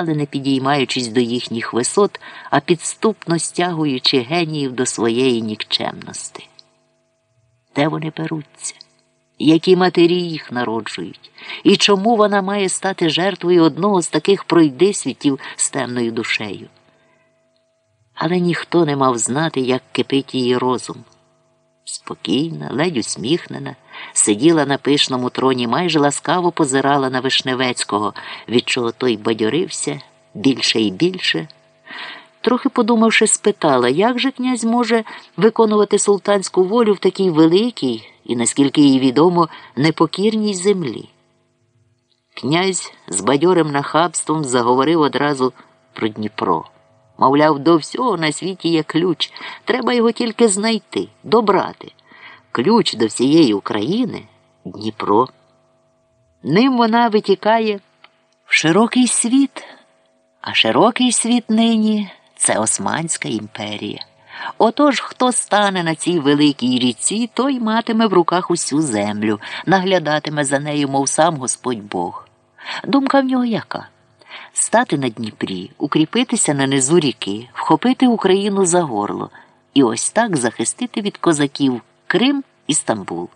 але не підіймаючись до їхніх висот, а підступно стягуючи геніїв до своєї нікчемності. Де вони беруться? Які матері їх народжують, і чому вона має стати жертвою одного з таких пройдисвітів з темною душею? Але ніхто не мав знати, як кипить її розум. Спокійна, ледь усміхнена, сиділа на пишному троні, майже ласкаво позирала на Вишневецького, від чого той бадьорився більше і більше. Трохи подумавши, спитала, як же князь може виконувати султанську волю в такій великій і, наскільки їй відомо, непокірній землі. Князь з бадьорим нахабством заговорив одразу про Дніпро. Мовляв, до всього на світі є ключ. Треба його тільки знайти, добрати. Ключ до всієї України Дніпро. Ним вона витікає в широкий світ, а широкий світ нині це Османська імперія. Отож, хто стане на цій великій ріці, той матиме в руках усю землю, наглядатиме за нею, мов сам Господь Бог. Думка в нього яка? Стати на Дніпрі, укріпитися на низу ріки, вхопити Україну за горло і ось так захистити від козаків Крим і Стамбул.